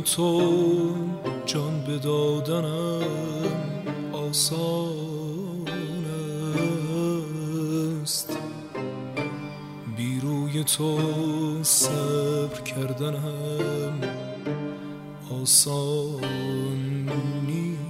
تو جان بدادنم آسان تو صبر کردنم آسان نیست.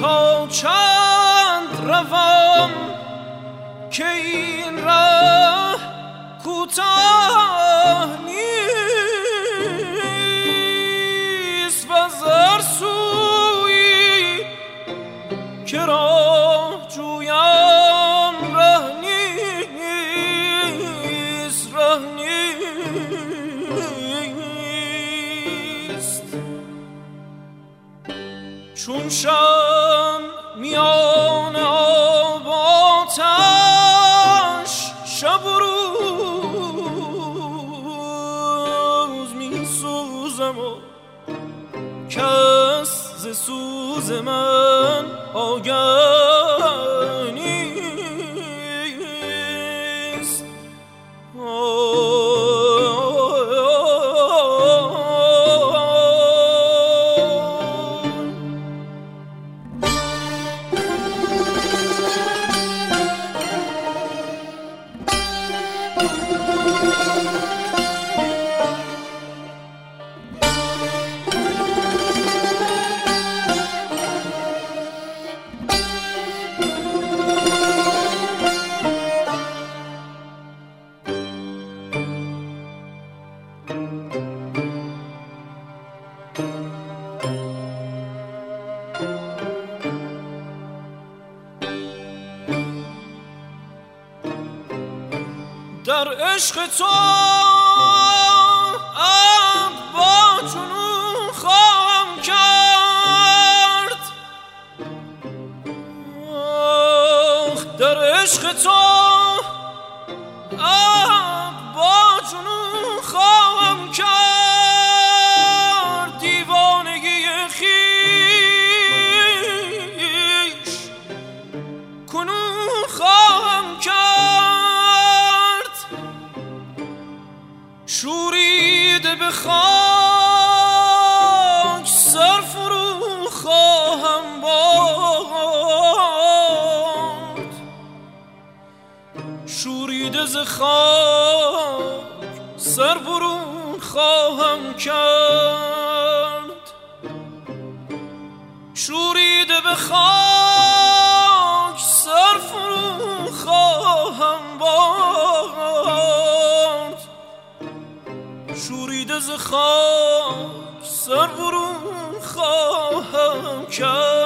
تا چند روم که این راه کوتاه چون شم میان آب آتش شب و روز می سوزم و کس ز سوز من آگر عشق تو با جنون خواهم کرد. در عشق تو ز خاک سر برون خواهم کرد. شوریده به خاک سر فرو خواهم برد. شوریده ز خاک سر برون خواهم کرد.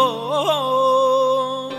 او